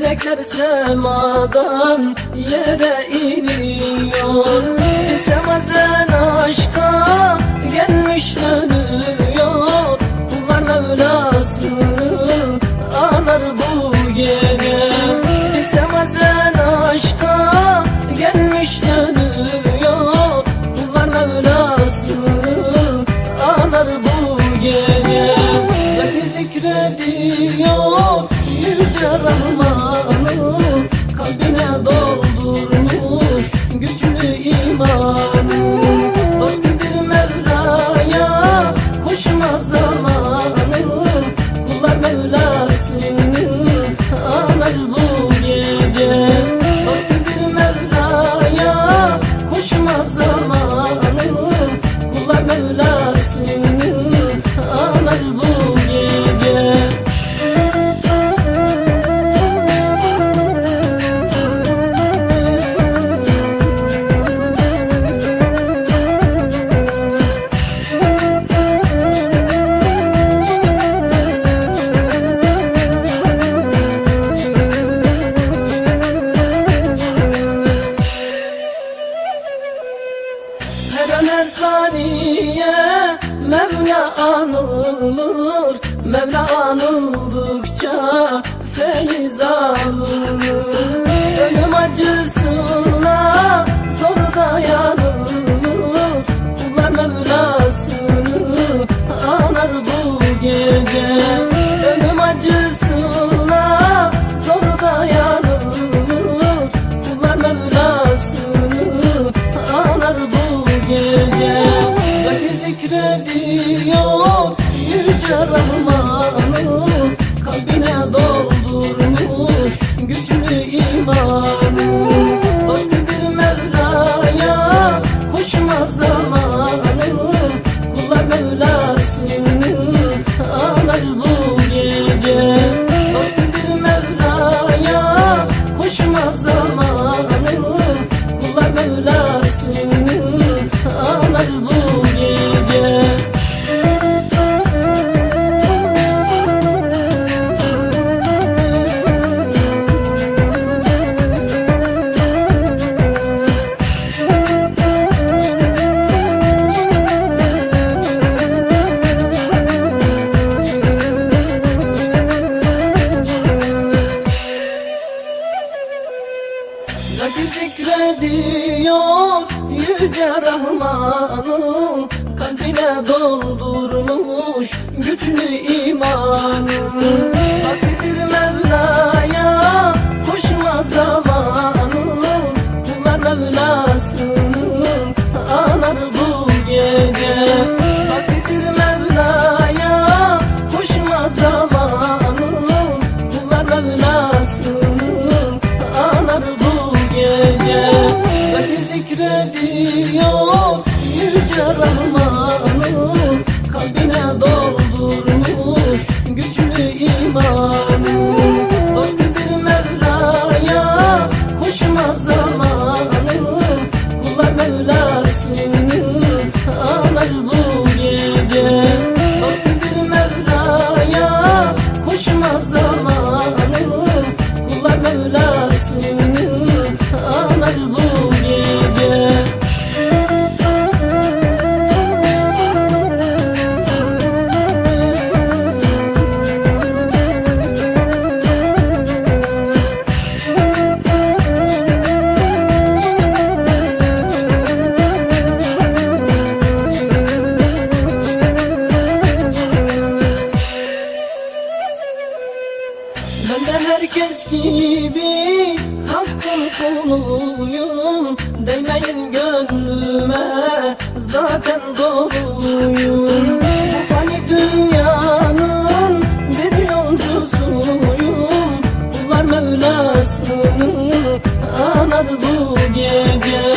Melekler semadan yere iniyor. Bir semazen aşka gelmiş dönüyor. Kullar Mevlasını anar bu gece. Bir semazen aşka gelmiş dönüyor. Kullar Mevlasını anar bu gece. Zeki zikrediyor yüce Rahman'ı Kullar Mevla anılır Mevla anıldıkça feyiz alınır. Ölüm acısına Mevlasını anar bu Kalbine doldurmuş güçlü imanı. Vaktidir Mevla'ya koşma zamanı. Kullar Mevlasını anar bu gece. Vaktidir Mevla'ya koşma zamanı. Kullar Mevlasını doldurmuş kuluyum Değmeyin gönlüme zaten doluyum. Bu fani dünyanın bir yolcusuyum Kullar Mevlasını anar bu gece